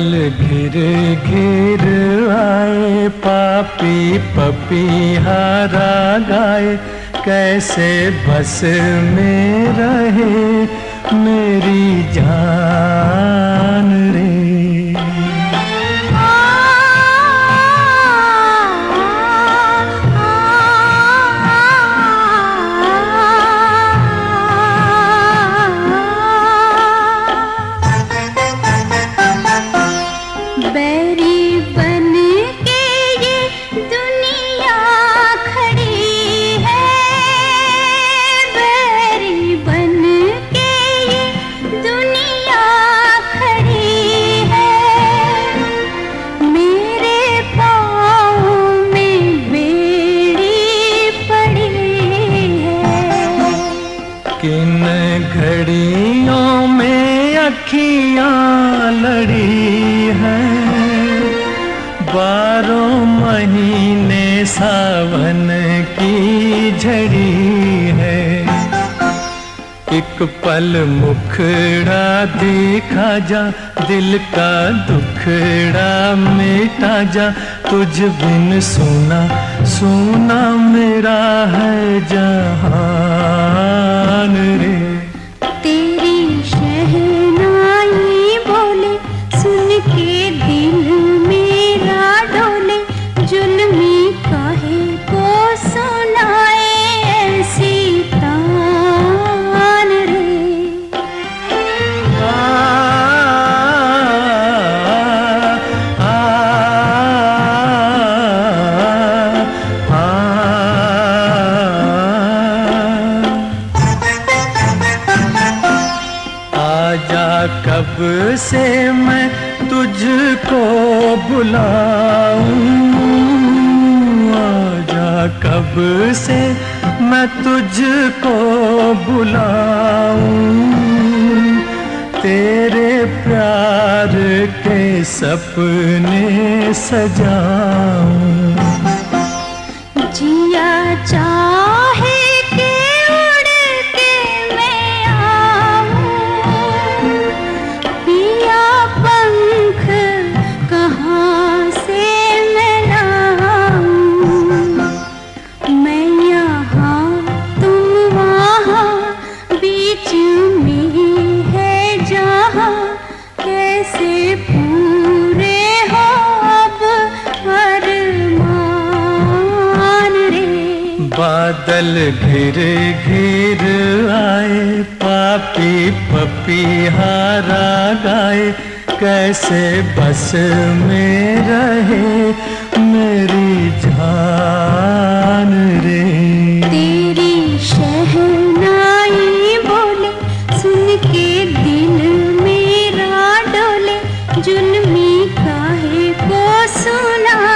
घिर घिर आए पापी पपी हारा गाए। कैसे बस में रहे मेरी जान लड़ी हैं। बारह महीने सावन की झड़ी है। एक पल मुखड़ा देखा जा, दिल का दुखड़ा मिटा जा। तुझ बिन सुना सुना मेरा है जहान कब से मैं तुझको बुलाऊं? आजा कब से मैं तुझको बुलाऊं? तेरे प्यार के सपने सजाऊं। बादल घिर घिर आए पापी पपी हारा गाए कैसे बस में रहे मेरी जान रे। तेरी शहनाई চুলা